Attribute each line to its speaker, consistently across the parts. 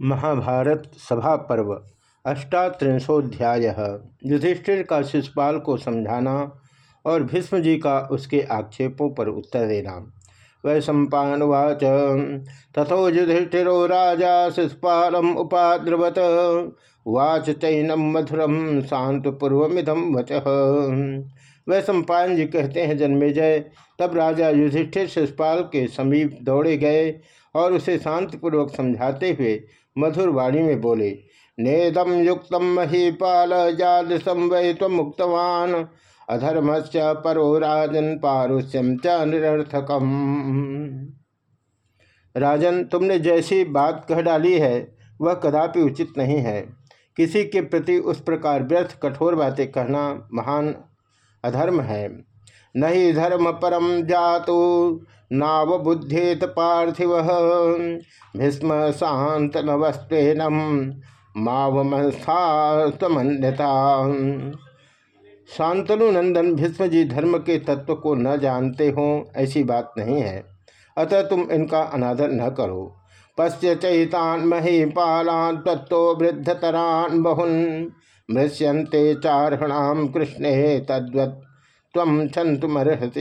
Speaker 1: महाभारत सभा पर्व अष्टात्रिशोध्याय युधिष्ठिर का शिषपाल को समझाना और भीष्म जी का उसके आक्षेपों पर उत्तर देना। वै सम्पावाच तथो युधिष्ठिरो राजा शिषपालम उपाद्रवत। वाच चैनम मधुरम शांत पूर्वमिधम वच। वह सम्पान जी कहते हैं जन्मेजय तब राजा युधिष्ठिर शिषपाल के समीप दौड़े गए और उसे शांतिपूर्वक समझाते हुए मधुर वाणी में बोले नेदम युक्त महीपाल जादृशम वै मुक्तवान अधर्म से परो राजन पारुष्यम च निरर्थकम। राजन, तुमने जैसी बात कह डाली है, वह कदापि उचित नहीं है। किसी के प्रति उस प्रकार व्यर्थ कठोर बातें कहना महान अधर्म है। नहीं धर्म परम जातु। नावबुद्धेत पार्थिव। भीष्म शांत नवस्तेनम मावमस्थास्तमन्यता शांतनु नंदन भीष्म जी धर्म के तत्व को न जानते हो, ऐसी बात नहीं है। अतः तुम इनका अनादर न करो। पश्य चैतान महीपालान तत्व वृद्धतरान बहुन। मृष्यंते चारणाम कृष्ण तद्वत। तम छंतुमर्हति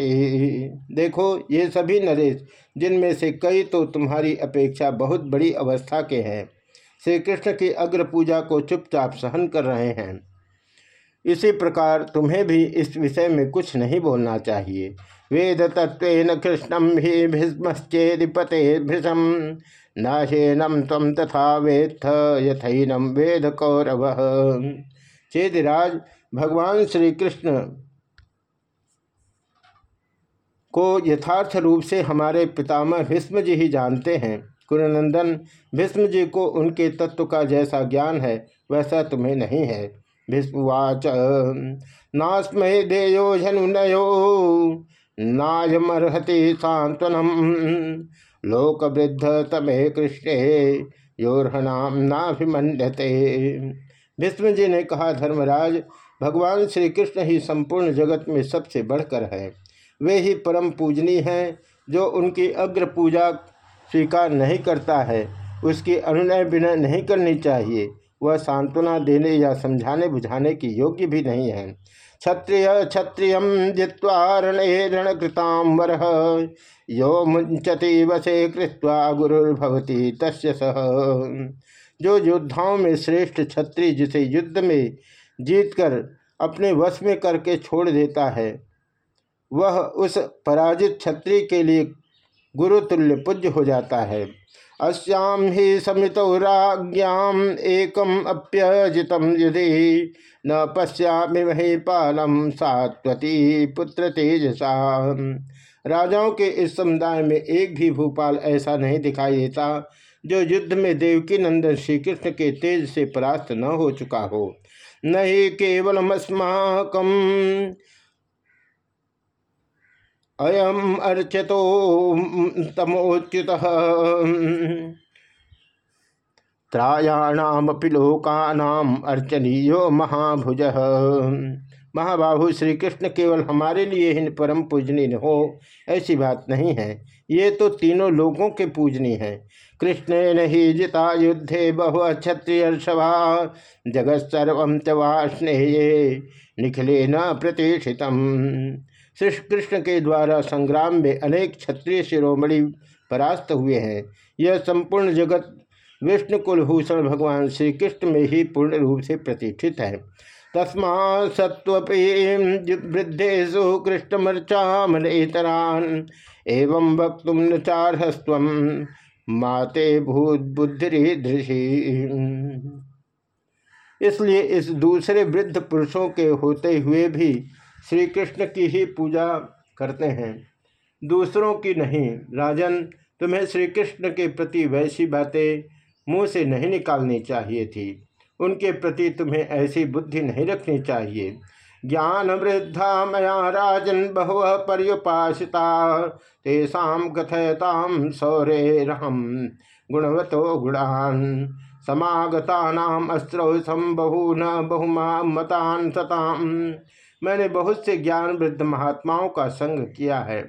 Speaker 1: देखो, ये सभी नरेश, जिनमें से कई तो तुम्हारी अपेक्षा बहुत बड़ी अवस्था के हैं। श्री कृष्ण की अग्र पूजा को चुपचाप सहन कर रहे हैं। इसी प्रकार तुम्हें भी इस विषय में कुछ नहीं बोलना चाहिए। वेद तत्व कृष्णम ही भीष्मश्चेदिपते भृषम नाशेनम तम तथा वेत्थ यथैनम वेद कौरव चेदिराज, भगवान श्री कृष्ण को यथार्थ रूप से हमारे पितामह भीष्म जी ही जानते हैं। कुरनंदन भीष्म जी को उनके तत्व का जैसा ज्ञान है, वैसा तुम्हें नहीं है। भीष्मवाच नास्मय देयो झनुनयो नायमर्हति सांत्वनम लोक वृद्ध तमे कृष्ण योरहनाम नाभिमंडते भीष्म जी ने कहा, धर्मराज, भगवान श्री कृष्ण ही संपूर्ण जगत में सबसे बढ़कर है। वे ही परम पूजनीय हैं, जो उनकी अग्र पूजा स्वीकार नहीं करता है। उसकी अनुनय विनय नहीं करनी चाहिए। वह सांत्वना देने या समझाने बुझाने की योग्य भी नहीं है। क्षत्रिय क्षत्रिय जित्वा रणे रणकृतांबर यो मुंचति वसे कृत्वा गुरुर्भवती तस्य सह जो योद्धाओं में श्रेष्ठ क्षत्रिय जिसे युद्ध में जीतकर अपने वश में करके छोड़ देता है वह उस पराजित क्षत्रिय के लिए गुरुतुल्य पूज्य हो जाता है। अस्याम ही समित राज्ञाम एकम अप्यजितम युधि न पश्यामि मही पालम सात्वती पुत्र तेजसा। राजाओं के इस समुदाय में एक भी भूपाल ऐसा नहीं दिखाई देता, जो युद्ध में देवकी नंदन श्री कृष्ण के तेज से परास्त न हो चुका हो। नहीं केवलमस्माकम अयम अर्चतो तमोच्युत। त्रायाणामपि लोकानाम अर्चनीयो महाभुज। महाबाहु श्री कृष्ण केवल हमारे लिए ही परम पूजनीय हो, ऐसी बात नहीं है। ये तो तीनों लोगों के पूजनीय हैं। कृष्ण नहीं जिता युद्धे बहु क्षत्रिय सभा जगत सर्व च निखिले न प्रतिष्ठितम। श्री कृष्ण के द्वारा संग्राम में अनेक क्षत्रिय शिरोमणि परास्त हुए हैं। यह संपूर्ण जगत विष्णु कुलभूषण भगवान श्री कृष्ण में ही पूर्ण रूप से प्रतिष्ठित है। तस्मा सत्वी वृद्धेशु कृष्णमर्चामनेतरान एवं वक्त न चारहस्व माते भूत बुद्धि इसलिए इस दूसरे वृद्ध पुरुषों के होते हुए भी श्री कृष्ण की ही पूजा करते हैं। दूसरों की नहीं, राजन, तुम्हें श्री कृष्ण के प्रति वैसी बातें मुँह से नहीं निकालनी चाहिए थी। उनके प्रति तुम्हें ऐसी बुद्धि नहीं रखनी चाहिए। ज्ञान वृद्धा मया राजन बहु पर्युपासिता तेषा कथयताम सौरेरहम गुणवतो गुणान। समागता नाम अस्त्रौसम बहु न बहुमा मतान सताम। मैंने बहुत से ज्ञान वृद्ध महात्माओं का संग किया है।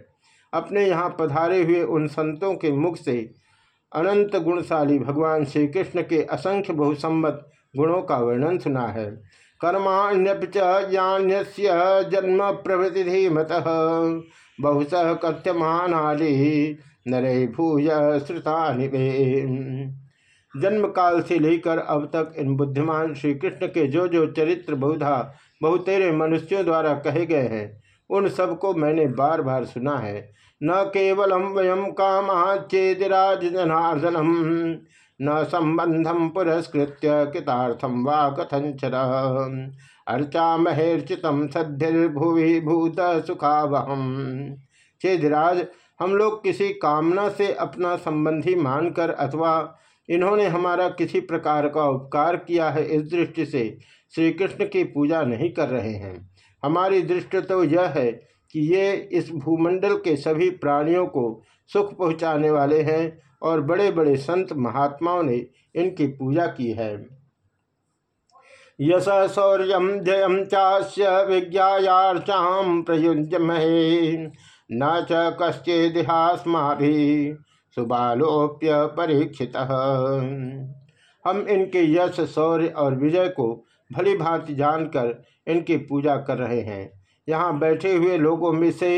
Speaker 1: अपने यहाँ पधारे हुए उन संतों के मुख से अनंत गुणशाली भगवान श्री कृष्ण के असंख्य बहुसम्मत गुणों का वर्णन सुना है। कर्माण्यप्य जन्म प्रभृति धीमत। बहुश कथ्यमानाली नरे भूय श्रुता जन्म काल से लेकर अब तक इन बुद्धिमान श्री कृष्ण के जो जो चरित्र बहुधा बहुतेरे मनुष्यों द्वारा कहे गए हैं। उन सबको मैंने बार बार सुना है। न केवलम वयम काम चेदिराज जनार्दनम न संबंधम पुरस्कृत कृतार्थम वा कथंचर अर्चा महेर्चित सद्भिर्भुवि भूत सुखावहम चेदिराज, हम लोग किसी कामना से अपना संबंधी मानकर अथवा इन्होंने हमारा किसी प्रकार का उपकार किया है इस दृष्टि से। श्री कृष्ण की पूजा नहीं कर रहे हैं। हमारी दृष्टि तो यह है कि ये इस भूमंडल के सभी प्राणियों को सुख पहुँचाने वाले हैं और बड़े बड़े संत महात्माओं ने इनकी पूजा की है। यश शौर्य जयम चास्य विज्ञायार्चाम प्रयुज्यमहे। न च भी सुबालोप्य परीक्षित हम इनके यश, शौर्य और विजय को भली भांति जानकर इनकी पूजा कर रहे हैं। यहाँ बैठे हुए लोगों में से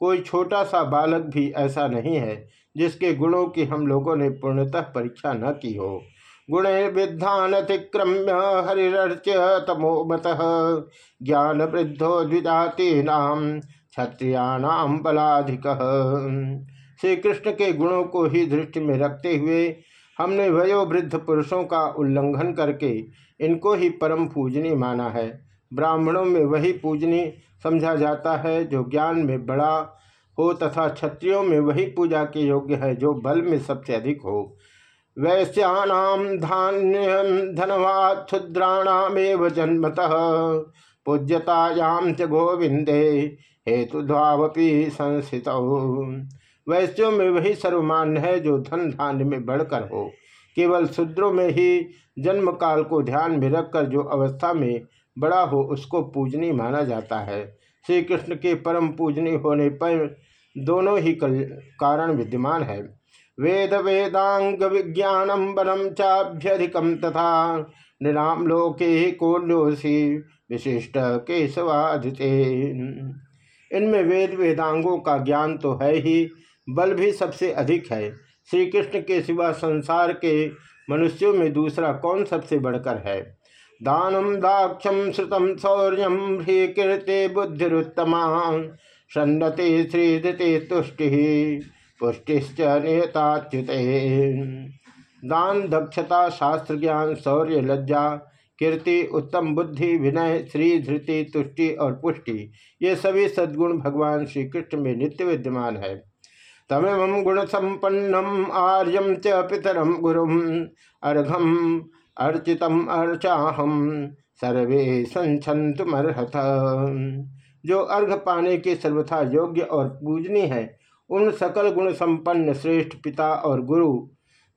Speaker 1: कोई छोटा सा बालक भी ऐसा नहीं है, जिसके गुणों की हम लोगों ने पूर्णतः परीक्षा न की हो। गुण विद्धान अतिक्रम्य हरिर्च्य तमोमत ज्ञान वृद्धो द्विजाति नाम क्षत्रियाणाम बलाधिक। श्री कृष्ण के गुणों को ही दृष्टि में रखते हुए हमने वयोवृद्ध पुरुषों का उल्लंघन करके इनको ही परम पूजनी माना है। ब्राह्मणों में वही पूजनी समझा जाता है जो ज्ञान में बड़ा हो तथा क्षत्रियों में वही पूजा के योग्य है जो बल में सबसे अधिक हो। वैश्यानाम धान्य धनवा क्षुद्राणामेव जन्मतः पूज्यतायाम च गोविंदे हेतु ध्वावपी संस्थित। वैश्यों में वही सर्वमान्य है जो धन धान्य में बढ़कर हो। केवल शूद्रों में ही जन्म काल को ध्यान में रखकर जो अवस्था में बड़ा हो, उसको पूजनी माना जाता है। श्री कृष्ण के परम पूजनी होने पर दोनों ही कारण विद्यमान है। वेद वेदांग विज्ञानम बलम चाभ्यधिकम तथा निराम लोके कोल्योसी विशिष्ट केशवादिते। इनमें वेद वेदांगों का ज्ञान तो है ही बल भी सबसे अधिक है। श्री कृष्ण के सिवा संसार के मनुष्यों में दूसरा कौन सबसे बढ़कर है? दानम दाक्षम श्रुतम शौर्य ह्री कीर्ति बुद्धिरुत्तमा सन्नति श्रीधति तुष्टि, पुष्टिश्च नियताच्युत। दान, दक्षता, शास्त्र ज्ञान शौर्य लज्जा, कीर्ति, उत्तम बुद्धि, विनय, श्री धृति, तुष्टि और पुष्टि, ये सभी सद्गुण भगवान श्री कृष्ण में नित्य विद्यमान है। तमेव गुण संपन्नम आर्यम च पितरम गुरु अर्घम अर्चितम अर्चाहम सर्वे संछंतुमर्हत जो अर्घ पाने के सर्वथा योग्य और पूजनीय है, उन सकल गुण संपन्न श्रेष्ठ पिता और गुरु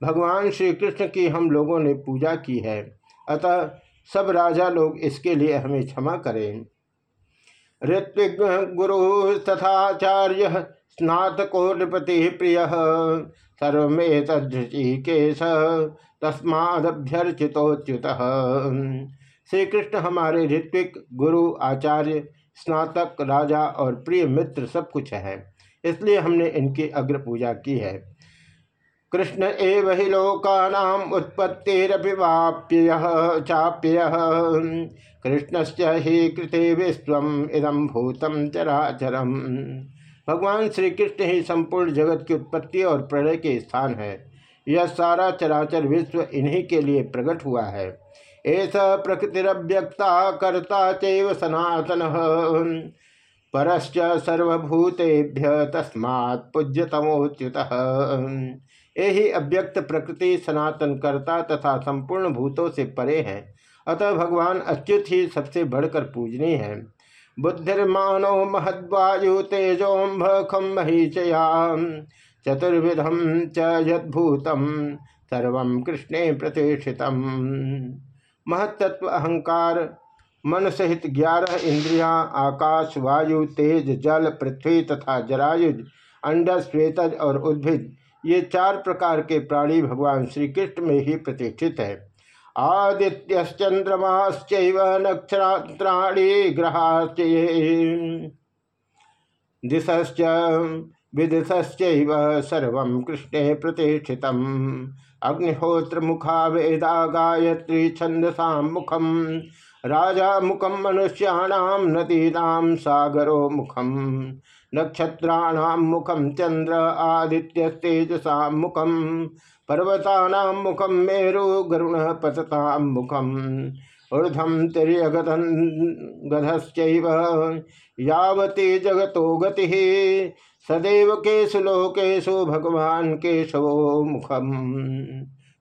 Speaker 1: भगवान श्री कृष्ण की हम लोगों ने पूजा की है। अतः सब राजा लोग इसके लिए हमें क्षमा करें। ऋत्विग गुरु तथाचार्य स्नातको नृपति प्रिय सर्वे तदृचिकेश तस्मादभ्यर्चितोच्युत। श्री कृष्ण हमारे ऋत्विक, गुरु, आचार्य, स्नातक, राजा और प्रिय मित्र सब कुछ है। इसलिए हमने इनकी अग्र पूजा की है। कृष्ण एव हि लोकानाम उत्पत्तिरभिवाप्य, चाप्य। कृष्णस्य ही कृते विश्व इदम भूतम चराचरम। भगवान श्री कृष्ण ही संपूर्ण जगत की उत्पत्ति और प्रलय के स्थान है। यह सारा चराचर विश्व इन्हीं के लिए प्रकट हुआ है। ऐसा प्रकृतिरव्यक्ता कर्ता चैव सनातन। परश्च सर्वभूतेभ्य तस्मात् पूज्यतमोच्युत। यही अव्यक्त प्रकृति सनातन कर्ता तथा संपूर्ण भूतों से परे हैं। अतः भगवान अच्युत ही सबसे बढ़कर पूजनीय है। बुद्धिर्मानो महद्वायु तेजोम्भ खम महीचयाम चतुर्विधम च यदूतम सर्व कृष्णे प्रतिष्ठित महत्त्व अहंकार मन सहित ग्यारह इंद्रियाँ, आकाश, वायु, तेज, जल, पृथ्वी तथा जरायुज अंडस श्वेतज और उद्भिद, ये चार प्रकार के प्राणी भगवान श्री कृष्ण में ही प्रतिष्ठित है। आदित्यश्चंद्रमाश्च नक्षत्राणी ग्रहाश्च दिशश्च विदिशश्चैव सर्व कृष्णे प्रतिष्ठित अग्निहोत्र मुखा वेदा गायत्री छंदसा मुखम राजा मुखम मनुष्याणाम नदीनाम सागरो मुखम नक्षत्राणाम मुखम चंद्र आदित्य तेजसा मुखम पर्वता मुखम मेरु, गरुण पतता मुखम ऊर्धम तिर्यगधन जगतो गति, सदैव केशु लोकेशु भगवान केशवो मुखम।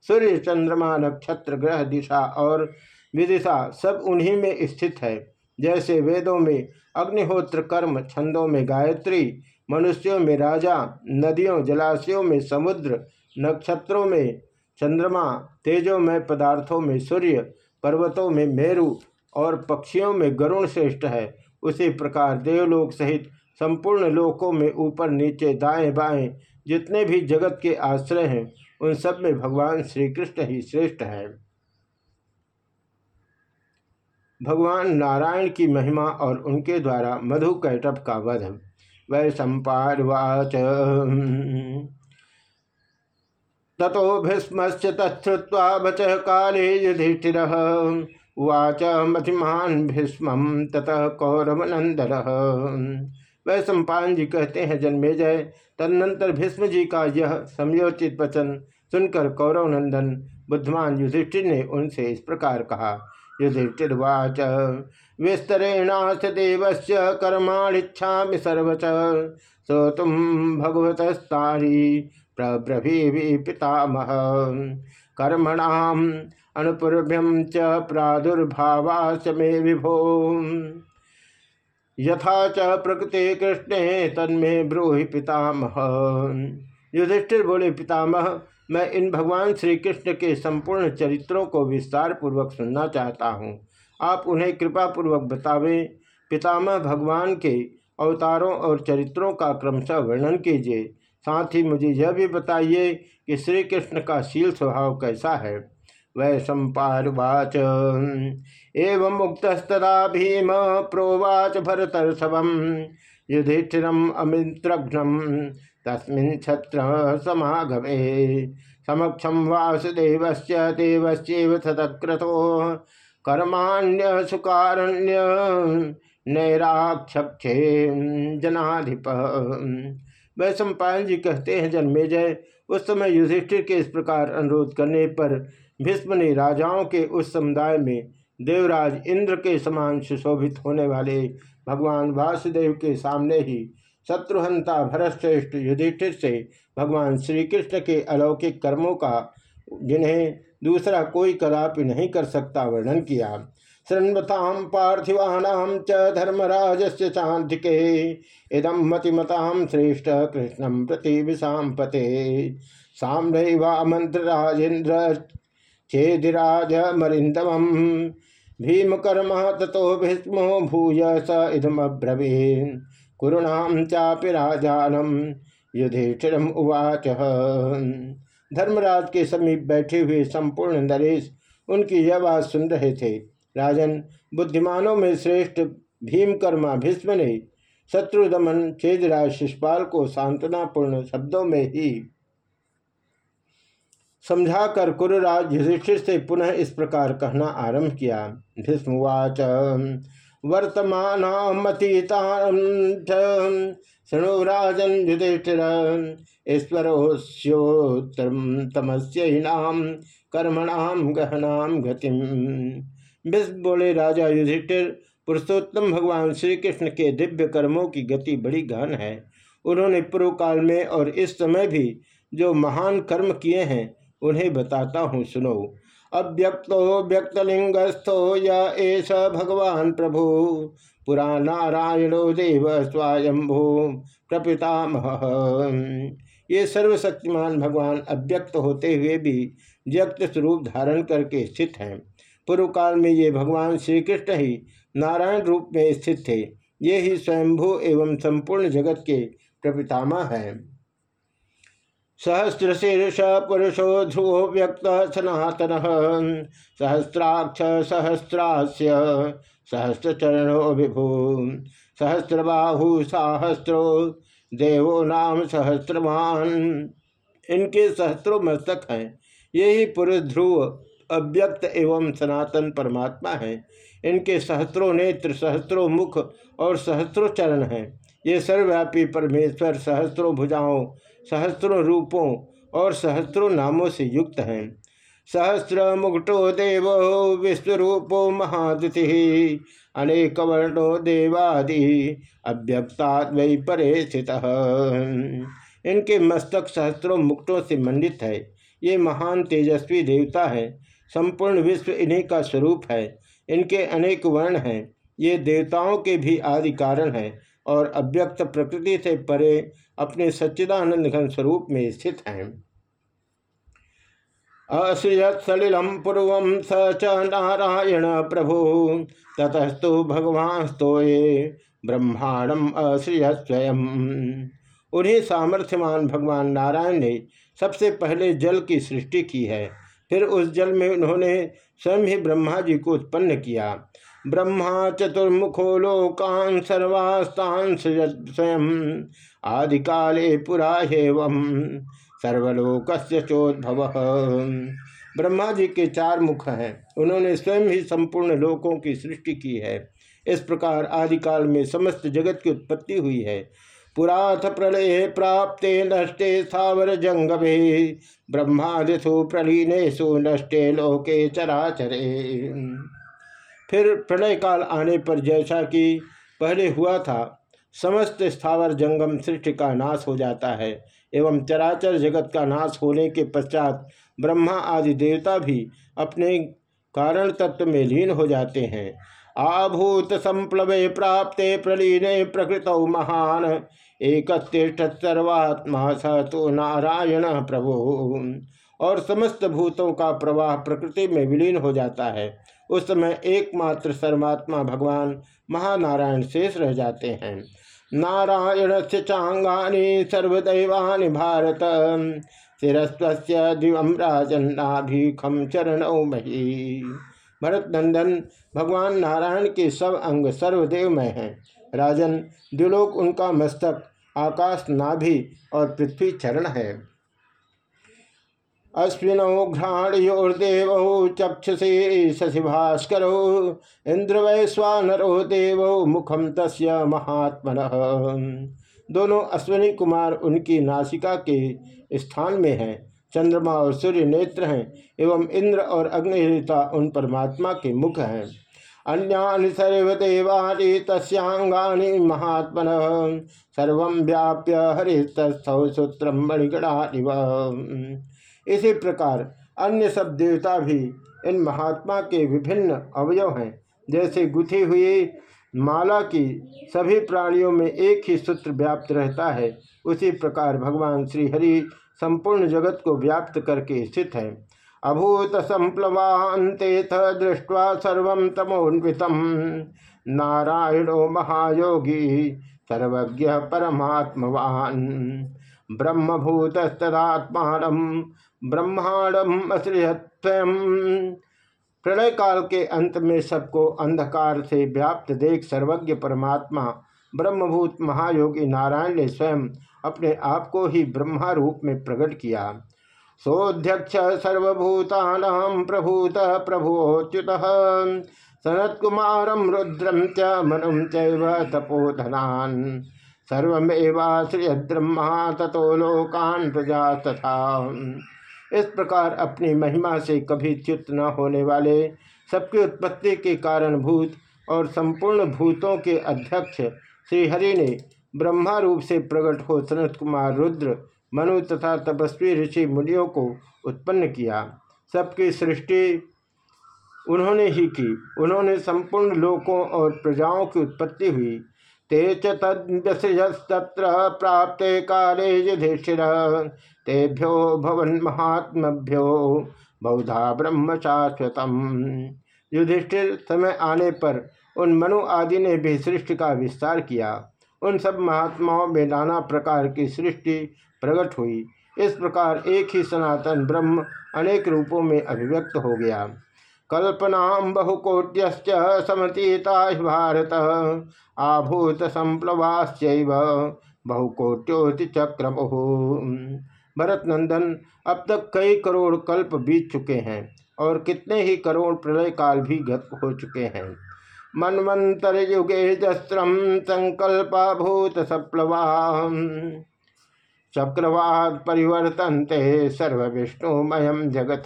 Speaker 1: सूर्य चंद्रमा नक्षत्र, ग्रह, दिशा और विदिशा सब उन्हीं में स्थित है। जैसे वेदों में अग्निहोत्र कर्म छंदों में गायत्री, मनुष्यों में राजा, नदियों, जलाशयों में समुद्र, नक्षत्रों में चंद्रमा, तेजों में पदार्थों में सूर्य, पर्वतों में मेरु और पक्षियों में गरुण श्रेष्ठ है। उसी प्रकार देवलोक सहित संपूर्ण लोकों में ऊपर नीचे दाएँ बाएँ जितने भी जगत के आश्रय हैं, उन सब में भगवान श्री कृष्ण ही श्रेष्ठ है। भगवान नारायण की महिमा और उनके द्वारा मधु कैटप का वध। वै सम्पावाच ततो भीष्म तत्वा बच काले युधिष्ठिर। उवाच मतिमान भीष्म, ततः कौरवनंदर वह सम्पान जी कहते हैं जन्मेजय तदनंतर भीष्म जी का यह समयोचित वचन सुनकर कौरव नंदन बुद्धमान युधिष्ठिर ने उनसे इस प्रकार कहा युधिष्ठिर्वाच। विस्तरेणाथ देवस्य कर्माणिच्छा सर्वच। सो तुम भगवतस्तारी प्रब्रभी पितामह। कर्मणाम अनुपूर्भ्यम च प्रादुर्भावाच मे विभो। यथा च प्रकृति कृष्णे तन्मे ब्रूहि पितामह। युधिष्ठिर बोले, पितामह मैं इन भगवान श्री कृष्ण के संपूर्ण चरित्रों को विस्तार पूर्वक सुनना चाहता हूँ। आप उन्हें कृपा पूर्वक बतावें। पितामह भगवान के अवतारों और चरित्रों का क्रमशः वर्णन कीजिए। साथ ही मुझे यह भी बताइए कि श्री कृष्ण का शील स्वभाव कैसा है। वै सम्पावाच एवं मुक्तस्तदा भीम प्रोवाच भरतर्षभम। युधिष्ठिरम अमित्रघ्नम। तस्मिन् छत्र समागमे। समक्षम वासुदेव देवश्चैव ततक्रतो कर्माण्य सुकारण्य नैराक्षे जनाधिप। वह सम्पायन जी कहते हैं जन्मेजय उस समय युधिष्ठिर के इस प्रकार अनुरोध करने पर भीष्म ने राजाओं के उस समुदाय में देवराज इंद्र के समान सुशोभित होने वाले भगवान वासुदेव के सामने ही शत्रुहंता भरतश्रेष्ठ युधिष्ठिर से भगवान श्री कृष्ण के अलौकिक कर्मों का, जिन्हें दूसरा कोई कदापि नहीं कर सकता वर्णन किया। शृण्वताम पार्थिवानाम च धर्मराज से चांतिके इदम मतिमताम श्रेष्ठ कृष्णम प्रति विषाम पते साम्रैवामंत्र राजेन्द्र चेदिराज मरिंदम भीमकर्म तथो भीष्मो भूय स इदम अब्रवीन कुरुणाम चापि राजानम युधिष्ठिरम उवाच, धर्मराज के समीप बैठे हुए संपूर्ण नरेश उनकी यह बात सुन रहे थे। राजन, बुद्धिमानों में श्रेष्ठ भीमकर्मा भीष्म ने शत्रुदमन छेदराज शिषपाल को सांत्वनापूर्ण शब्दों में ही समझाकर कुरुराज युधिष्ठिर से पुनः इस प्रकार कहना आरंभ किया। भीष्मवाच वर्तमानामतीता शृणु राजन युधिष्ठिर। ईश्वरोस्योत्तमस्यनाम कर्मणाम गहनाम गतिम। विश्व बोले राजा युधिष्ठिर, पुरुषोत्तम भगवान श्री कृष्ण के दिव्य कर्मों की गति बड़ी गहन है। उन्होंने पूर्व काल में और इस समय भी जो महान कर्म किए हैं, उन्हें बताता हूँ, सुनो। अव्यक्तो व्यक्तलिंगस्थो येष भगवान प्रभु। पुरा नारायणो देव स्वायंभू प्रपितामह। ये सर्वशक्तिमान भगवान अव्यक्त होते हुए भी व्यक्त स्वरूप धारण करके स्थित हैं। पूर्व काल में ये भगवान श्री कृष्ण ही नारायण रूप में स्थित थे। ये ही स्वयंभू एवं संपूर्ण जगत के प्रपितामह हैं। सहस्र शीर्ष पुरुषो ध्रुवो व्यक्त सनातन सहस्राक्ष सहस्रास्य सहस्र चरणो विभु सहस्रबाहु सहस्रो, देवो नाम सहस्रमान इनके सहस्त्रों मस्तक हैं यही पुरुष ध्रुव अव्यक्त एवं सनातन परमात्मा है। इनके सहस्त्रों नेत्र सहस्त्रों मुख और सहस्त्रों चरण हैं। ये सर्वव्यापी परमेश्वर सहस्त्रों भुजाओं सहस्त्रों रूपों और सहस्त्रों नामों से युक्त हैं। सहस्र मुकुटो देव विश्वरूपो महादुति, अनेक वर्णो देवादि अव्यक्ता वै परे स्थित इनके मस्तक सहस्त्रों मुकुटों से मंडित है। ये महान तेजस्वी देवता है। संपूर्ण विश्व इन्हीं का स्वरूप है। इनके अनेक वर्ण हैं। ये देवताओं के भी आदि कारण हैं। और अव्यक्त प्रकृति से परे अपने सच्चिदानंद घन स्वरूप में स्थित हैं। असृजत सलिलम पूर्व स च नारायण प्रभु, ततस्तु भगवान स्तोये ब्रह्मांडम असृजत स्वयं। उन्हें सामर्थ्यमान भगवान नारायण ने सबसे पहले जल की सृष्टि की है, फिर उस जल में उन्होंने स्वयं ही ब्रह्मा जी को उत्पन्न किया। ब्रह्मा चतुर्मुखो लोकान सर्वास्तान स्वयं आदि काले पुरा हेवम सर्वलोक चोद्भव। ब्रह्मा जी के चार मुख हैं। उन्होंने स्वयं ही संपूर्ण लोकों की सृष्टि की है। इस प्रकार आदिकाल में समस्त जगत की उत्पत्ति हुई है। पुराथ प्रलय प्राप्ते नष्टे स्थावर जंगमे ब्रह्मादिशु प्रलीनेशु नष्टे लोके चराचरे। फिर प्रलय काल आने पर जैसा कि पहले हुआ था, समस्त स्थावर जंगम सृष्टि का नाश हो जाता है एवं चराचर जगत का नाश होने के पश्चात ब्रह्मा आदि देवता भी अपने कारण तत्व में लीन हो जाते हैं। आभूत संप्लवे प्राप्ते प्रलीने प्रकृत महान एक सर्वात्मा स तो नारायण प्रभु। और समस्त भूतों का प्रवाह प्रकृति में विलीन हो जाता है। उस समय एकमात्र सर्वात्मा भगवान महानारायण शेष रह जाते हैं। नारायण से चांगानी सर्वदैवानि भारत। शिस्व दिवम राजन्नाभिखम चरण मही। भरत नंदन भगवान नारायण के सब अंग सर्वदेवमय हैं। राजन, द्विलोक उनका मस्तक, आकाश नाभि और पृथ्वी चरण है। अश्विनौ घ्राणयोर्देव चक्षुषे इंद्र वैश्वानरो देव मुखम तस्य महात्मन। दोनों अश्विनी कुमार उनकी नासिका के स्थान में हैं, चंद्रमा और सूर्य नेत्र हैं, एवं इंद्र और अग्निता उन परमात्मा के मुख हैं। अन्यानि सर्वदेवानि तस्यांगानि महात्मन, सर्व व्याप्य हरिस्तस्थौ सूत्र मणिगणानिव इसी प्रकार अन्य सब देवता भी इन महात्मा के विभिन्न अवयव हैं। जैसे गुथी हुई माला की सभी प्राणियों में एक ही सूत्र व्याप्त रहता है। उसी प्रकार भगवान श्री हरि संपूर्ण जगत को व्याप्त करके स्थित है। अभूत संप्लवान्तेथ दृष्ट्वा सर्व तमोन्वित। नारायणो महायोगी सर्वज्ञ परमात्मवान। ब्रह्मभूतस्तदात्मा ब्रह्मांडम असृहत्वयम प्रलय काल के अंत में सबको अंधकार से व्याप्त देख सर्वज्ञ परमात्मा, ब्रह्मभूत महायोगी नारायण ने स्वयं अपने आप को ही ब्रह्मा रूप में प्रकट किया। सोध्यक्ष सर्वभूता प्रभूत प्रभुच्युत सनत कुमारम रुद्रम च मनुम तपोधनान। सर्वेवाश्रियद्रह्मा तथो लोकान प्रजा तथा इस प्रकार अपनी महिमा से कभी च्युत न होने वाले, सबकी उत्पत्ति के कारण भूत और संपूर्ण भूतों के अध्यक्ष श्रीहरि ने ब्रह्मा रूप से प्रकट हो सनत कुमार रुद्र, मनु तथा तपस्वी ऋषि मुनियों को उत्पन्न किया। सबकी सृष्टि उन्होंने ही की। उन्होंने संपूर्ण लोकों और प्रजाओं की उत्पत्ति हुई। ते चतत्र प्राप्त काले युधिष्ठिर। तेभ्यो भवन महात्म्यो बहुधा ब्रह्म शाश्वतम युधिष्ठिर समय आने पर उन मनु आदि ने भी सृष्टि का विस्तार किया। उन सब महात्माओं में नाना प्रकार की सृष्टि प्रकट हुई। इस प्रकार एक ही सनातन ब्रह्म अनेक रूपों में अभिव्यक्त हो गया। कल्पना बहुकोट्यश्च समतीता भारत। आभूत संप्लवाश्च बहुकोट्योति चक्र भरत नंदन अब तक कई करोड़ कल्प बीत चुके हैं और कितने ही करोड़ प्रलय काल भी गत हो चुके हैं। मनवंतर युगे जस्त्रम संकल्पा भूत सप्लवा। चक्रवाद परिवर्तनते सर्व विष्णुमयम जगत।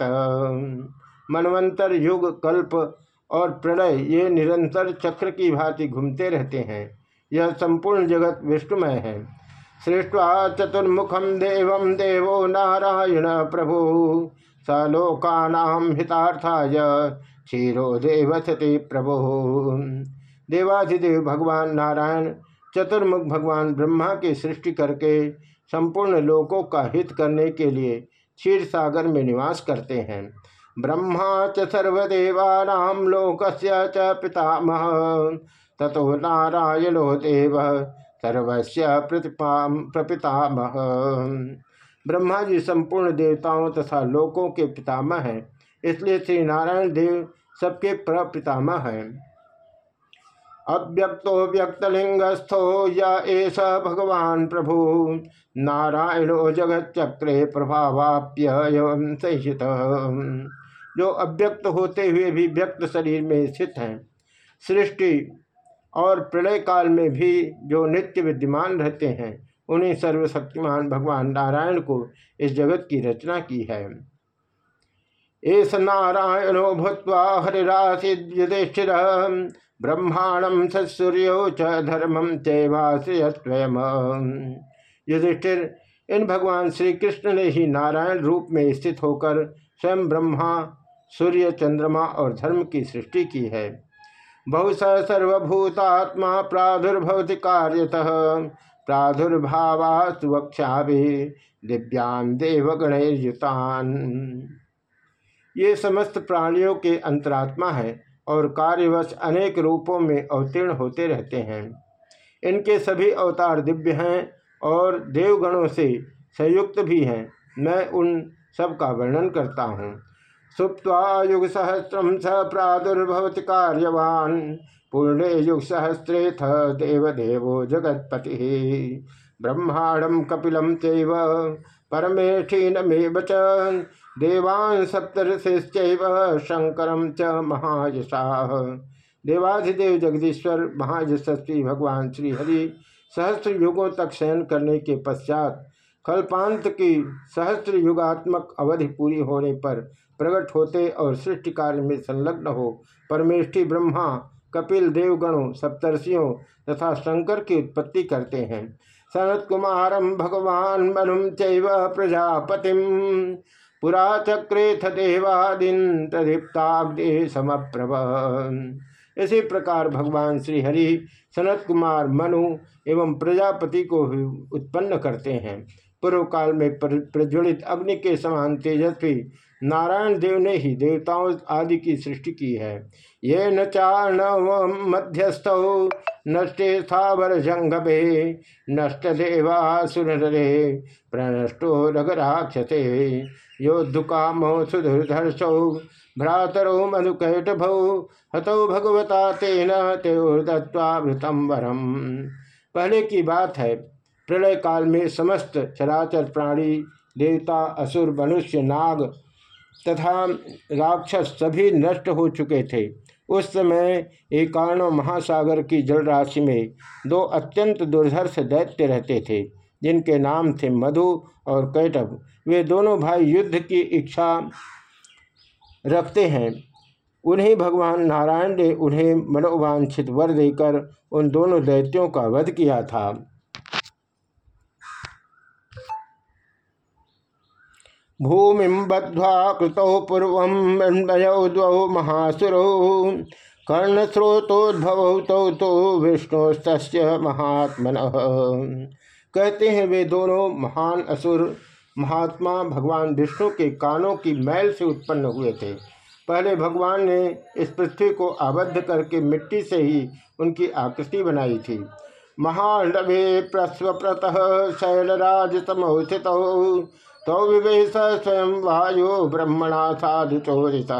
Speaker 1: मनवंतर युग, कल्प और प्रलय ये निरंतर चक्र की भांति घूमते रहते हैं। यह संपूर्ण जगत विष्णुमय है। सृष्टवा चतुर्मुखम देव देवो नारायण प्रभु। स लोकानाम हितार्थाय क्षीरो देवसति प्रभु। देवाधिदेव भगवान नारायण, चतुर्मुख भगवान ब्रह्मा की सृष्टि करके संपूर्ण लोकों का हित करने के लिए क्षीर सागर में निवास करते हैं। ब्रह्मा च सर्वदेवा लोकस्य च पितामह। ततो नारायणो देव सर्वस्व प्रपितामह। ब्रह्मा जी संपूर्ण देवताओं तथा लोकों के पितामह हैं, इसलिए श्री नारायण देव सबके प्रपितामह हैं। अव्यक्तो व्यक्तलिंगस्थो या एस भगवान प्रभु, नारायणो जगत चक्रे प्रभावाप्य सहित जो अव्यक्त होते हुए भी व्यक्त शरीर में स्थित हैं। सृष्टि और प्रलय काल में भी जो नित्य विद्यमान रहते हैं, उन्हें सर्वशक्तिमान भगवान नारायण को इस जगत की रचना की है। एस नारायणो भूत्वा हरिराशिधिष्ठिर ब्रह्मांडम सूर्यो च धर्मम चैवाश्रयस्वयं युधिष्ठिर, इन भगवान श्री कृष्ण ने ही नारायण रूप में स्थित होकर स्वयं ब्रह्मा सूर्य चंद्रमा और धर्म की सृष्टि की है। बहुश सर्वभूतात्मा प्रादुर्भवति कार्यतः प्रादुर्भावास्तु वक्षा भी दिव्यान देवगणयुतान ये समस्त प्राणियों के अंतरात्मा है और कार्यवश अनेक रूपों में अवतीर्ण होते रहते हैं। इनके सभी अवतार दिव्य हैं और देवगणों से संयुक्त भी हैं। मैं उन सब का वर्णन करता हूँ। सुप्वा स प्रादुर्भवति कार्यवान। पूर्णे युग सहस्रेथ देवदेवो जगत्पति। ब्रह्मांडम कपिलम चैव परमेठीनमेव च। देवान् सप्तऋषिश्चैव शंकरम च महायशा। देवाधिदेव जगदीश्वर, महायशस्वी भगवान श्री हरि सहस्त्र युगों तक शयन करने के पश्चात कल्पांत की सहस्त्र युगात्मक अवधि पूरी होने पर प्रकट होते और सृष्टि कार्य में संलग्न हो, परमेष्ठि ब्रह्मा, कपिल देवगणों, सप्तर्षियों तथा शंकर की उत्पत्ति करते हैं। सनत कुमारम भगवान मनुम चैव प्रजापतिम पुरा चक्रेथ देवादिन तदीप्ताग्नि समप्रभ इसी प्रकार भगवान श्री हरि सनत कुमार, मनु एवं प्रजापति को भी उत्पन्न करते हैं। पूर्व काल में प्रज्वलित अग्नि के समान तेजस्वी नारायण देव ने ही देवताओं आदि की सृष्टि की है। ये न चाणव मध्यस्थ, नष्टे स्थावर जंगभे नष्ट देवा सुनरे प्रनष्टो रघराक्षसे योद्धुकामो सुधुर्धर्षौ भ्रातरो मधुकैटभौ हतौ भगवता तेन तेर्दत्वावृतम वरम। पहले की बात है प्रलय काल में समस्त चराचर प्राणी, देवता, असुर, मनुष्य, नाग तथा राक्षस सभी नष्ट हो चुके थे। उस समय एकाणो महासागर की जल राशि में दो अत्यंत दुर्धर्ष दैत्य रहते थे, जिनके नाम थे मधु और कैटभ वे दोनों भाई युद्ध की इच्छा रखते हैं। उन्हें भगवान नारायण ने उन्हें मनोवांछित वर देकर उन दोनों दैत्यों का वध किया था। भूमि बद्ध्वा कृतौ पूर्व मृण्मयौ द्वौ महासुरौ। कर्णस्रोतोद्भव तौ तो विष्णुस्त महात्मन। कहते हैं वे दोनों महान असुर, महात्मा भगवान विष्णु के कानों की मैल से उत्पन्न हुए थे। पहले भगवान ने इस पृथ्वी को आबद्ध करके मिट्टी से ही उनकी आकृति बनाई थी। महांडवे प्रस्वप्रत शैलराज समोचित तो विवेश स्वयं वायु ब्रह्मणा साधु चोरित।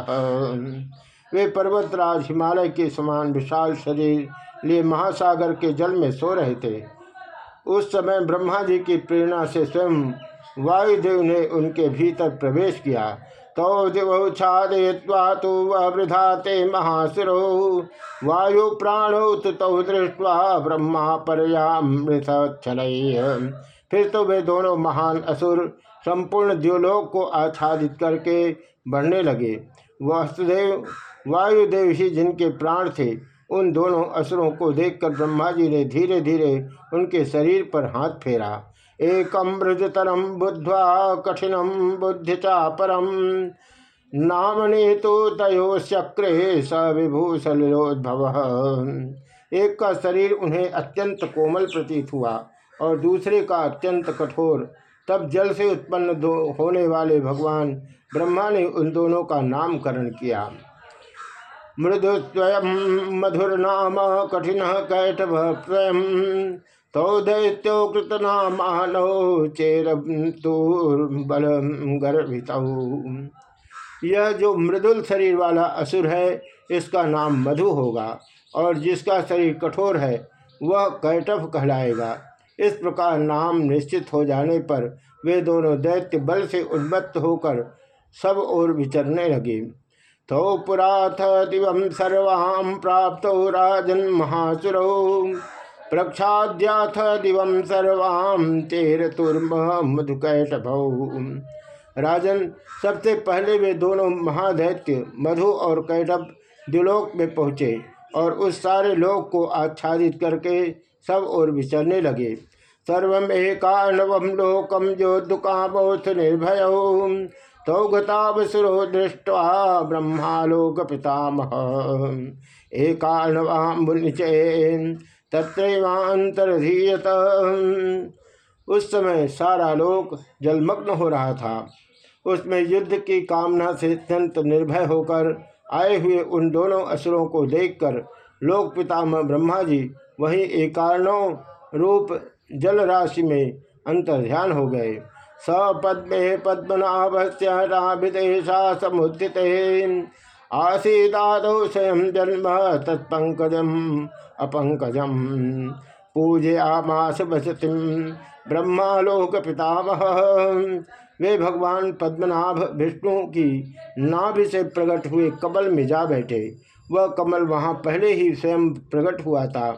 Speaker 1: वे पर्वतराज हिमालय के समान विशाल शरीर लिए महासागर के जल में सो रहे थे। उस समय ब्रह्मा जी की प्रेरणा से स्वयं वायुदेव ने उनके भीतर प्रवेश किया। तो दिवौछादय्वा तो वृधा ते महासुरो वायु प्राणो तौ दृष्टवा ब्रह्मा परयामृत फिर तो वे दोनों महान असुर संपूर्ण द्योलोक को आच्छादित करके बढ़ने लगे। वसुदेव, वायुदेव ही जिनके प्राण थे, उन दोनों असुरों को देखकर ब्रह्मा जी ने धीरे धीरे उनके शरीर पर हाथ फेरा। एकम मृदतरम बुद्ध्वा कठिनम बुद्धि चापरम नामने तो तयो चक्रे स विभूषलोद्भव एक का शरीर उन्हें अत्यंत कोमल प्रतीत हुआ। और दूसरे का अत्यंत कठोर। तब जल से उत्पन्न होने वाले भगवान ब्रह्मा ने उन दोनों का नामकरण किया। मृदु स्वयं मधुर नाम कठिन कैटभ स्वयं तो दैत्यो कृतनामानो चेर बल गर्भित। यह जो मृदुल शरीर वाला असुर है, इसका नाम मधु होगा और जिसका शरीर कठोर है, वह कैटभ कहलाएगा। इस प्रकार नाम निश्चित हो जाने पर वे दोनों दैत्य बल से उन्मत्त होकर सब ओर विचरने लगे। तो पुराथ दिवम सर्वाम प्राप्त राजन महासुरो। प्रक्षाद्याथ दिवम सर्वाम तेर तुर्म मधुकैटभ। राजन, सबसे पहले वे दोनों महादैत्य मधु और कैटभ द्विलोक में पहुँचे और उस सारे लोक को आच्छादित करके सब और विचरने लगे। सर्व एकानवम लोकम जो दुकाबोथ निर्भय। तो गतावसुरो दृष्टवा ब्रह्मालोक पितामह। एकानवाम मुनिचय तत्रैवांतरधीयत उस समय सारा लोक जलमग्न हो रहा था। उसमें युद्ध की कामना से अत्यंत निर्भय होकर आए हुए उन दोनों असुरों को देखकर लोक पितामह ब्रह्मा जी, वहीं एकारणों रूप जल राशि में अंतर्ध्यान हो गए। सपद्मे पद्मनाभ से समुदित आसीदादौ स्वयं जन्म तत्पंकजम अपंकजम। पूजयामास बसति ब्रह्मालोक पितामह वे भगवान पद्मनाभ विष्णु की नाभि से प्रकट हुए कबल में जा बैठे। वह कमल वहाँ पहले ही स्वयं प्रकट हुआ था।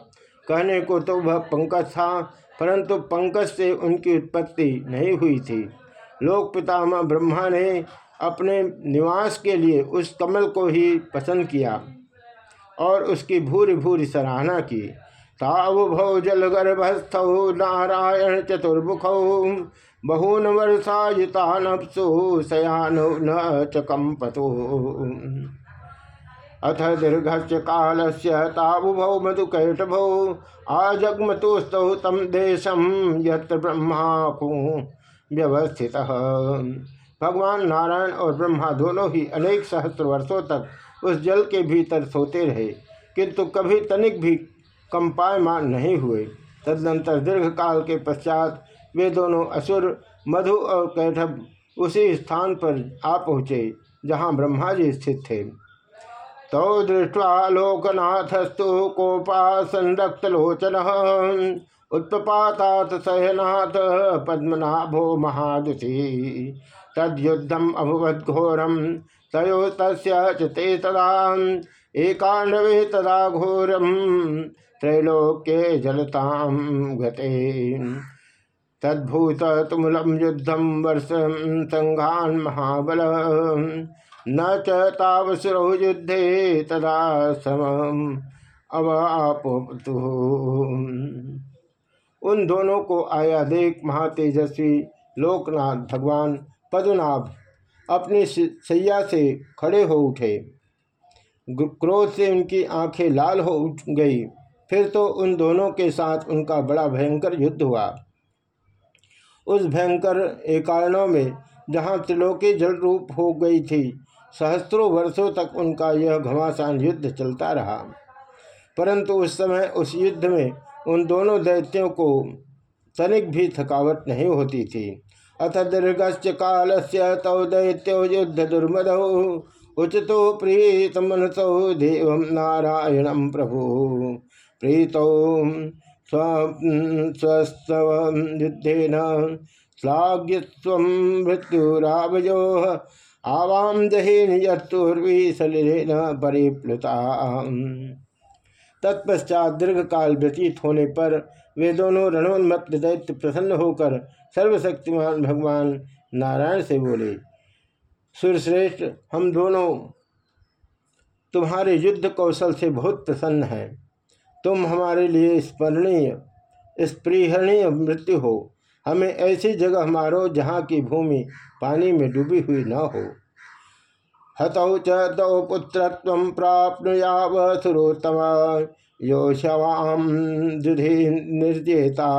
Speaker 1: कहने को तो वह पंकज था, परंतु पंकज से उनकी उत्पत्ति नहीं हुई थी। लोक पितामह ब्रह्मा ने अपने निवास के लिए उस कमल को ही पसंद किया और उसकी भूरी भूरी सराहना की। तावुभौ जल गर्भस्थ नारायण चतुर्मुख, बहून वर्षायुता नपसु सयान न चकम्पतु अथ दीर्घ से काल से तावुभौ मधुकैटभौ आजगमतुस्तौ तम देशम ब्रह्मा व्यवस्थित। भगवान नारायण और ब्रह्मा दोनों ही अनेक सहस्त्र वर्षों तक उस जल के भीतर सोते रहे, किंतु कभी तनिक भी कंपायमान नहीं हुए। तदनंतर दीर्घ काल के पश्चात वे दोनों असुर, मधु और कैठभ उसी स्थान पर आ पहुँचे, जहाँ ब्रह्मा जी स्थित थे। तो दृष्टवा लोकनाथस्तु कोपा संरक्त लोचन उत्पातात सहनाथ पद्मनाभो महादुषी। तद्युद्धम अभवद्घोरम तयो तस्ते तदा। एकांडवे तदा घोरम, त्रैलोक्ये जलताम गते। तद्भूत तुमुलम युद्धम वर्ष संघान महाबल न चावसुरो युद्धे तदा समम अवापोतु। उन दोनों को आया देख महातेजस्वी लोकनाथ भगवान पद्मनाभ अपनी सैया से खड़े हो उठे। क्रोध से उनकी आँखें लाल हो उठ गई। फिर तो उन दोनों के साथ उनका बड़ा भयंकर युद्ध हुआ। उस भयंकर एकारणों में जहाँ त्रिलोकी जल रूप हो गई थी सहस्त्रों वर्षों तक उनका यह घमासान युद्ध चलता रहा। परंतु उस समय उस युद्ध में उन दोनों दैत्यों को तनिक भी थकावट नहीं होती थी। अथ दीर्घ काल से तौ दैत्यो युद्ध दुर्मदौ, उचितो प्रीत मनसौ देव नारायण प्रभु। प्रीतौ स्वस्व युद्धेन श्लाघ्य स्व मृत्युरावयो आवाम दहेन सलिलेन परिप्लुता तत्पश्चात दीर्घ काल व्यतीत होने पर वे दोनों रणोन्मत्त दैत्य प्रसन्न होकर सर्वशक्तिमान भगवान नारायण से बोले, सुरश्रेष्ठ, हम दोनों तुम्हारे युद्ध कौशल से बहुत प्रसन्न हैं। तुम हमारे लिए स्मरणीय, स्पृहणीय मृत्यु हो। हमें ऐसी जगह मारो जहाँ की भूमि पानी में डूबी हुई न हो। हतौ च तौ पुत्र प्राप्नुयावसुरोत्तम यो शवाम दुधि निर्जेता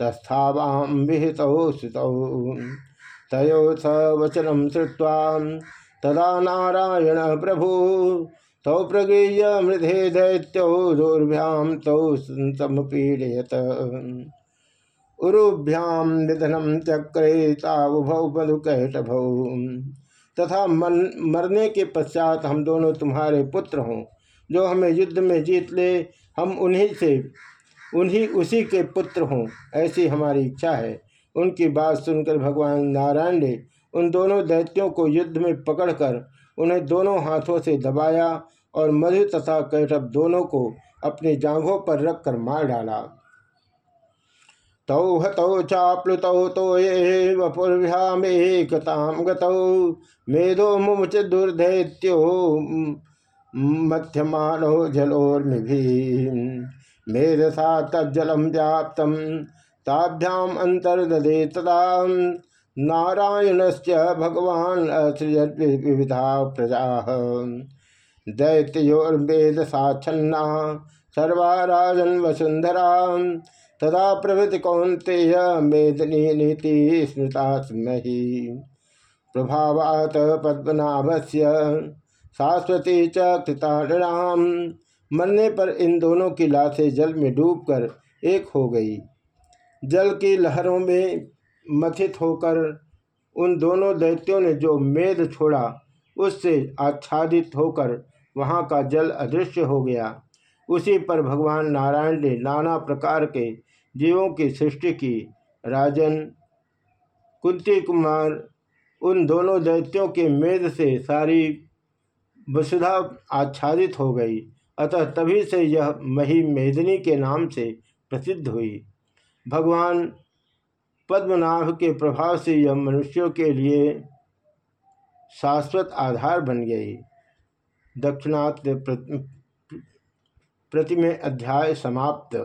Speaker 1: तस्थावाम विहितौ सुतौ। तयो स वचनम श्रुवा तदा नारायण प्रभु, तौ प्रगीय मृधे दैत्यौ दोर्भ्याम तौ समपीड़यत उरुभ्याम निधनम चक्रे तावुभौ मधुकैटभौ। तथा मन मरने के पश्चात हम दोनों तुम्हारे पुत्र हों। जो हमें युद्ध में जीत ले, हम उन्हीं से, उन्हीं उसी के पुत्र हों, ऐसी हमारी इच्छा है। उनकी बात सुनकर भगवान नारायण ने उन दोनों दैत्यों को युद्ध में पकड़कर उन्हें दोनों हाथों से दबाया और मधु तथा कैटभ दोनों को अपनी जांघों पर रखकर मार डाला। तौ हतौ चाप्लुतौ तो ये वपुर्भ्यामेकताम गतौ। मेधो मुमुच दुर्दैत्यो मध्यमानो जलोर्मिभि मेधसा तज्जलम व्याप्त, ताभ्याम अंतर्दे तदा नारायणश्च भगवान असृजत विविधा प्रजा। दैत्योर्वेदसा छन्ना सर्वा राजन तदा प्रभृति कौंतेय मेदनी नीति स्मृता स्मही। प्रभावात पद्मनाभस्य शाश्वती च मरने पर इन दोनों की लाशें जल में डूबकर एक हो गई। जल की लहरों में मथित होकर उन दोनों दैत्यों ने जो मेद छोड़ा, उससे आच्छादित होकर वहाँ का जल अदृश्य हो गया। उसी पर भगवान नारायण ने नाना प्रकार के जीवों की सृष्टि की राजन कुंती कुमार उन दोनों दैत्यों के मेद से सारी वसुधा आच्छादित हो गई अतः तभी से यह मही मेदनी के नाम से प्रसिद्ध हुई भगवान पद्मनाभ के प्रभाव से यह मनुष्यों के लिए शाश्वत आधार बन गई दक्षिणात्य प्रतिमे अध्याय समाप्त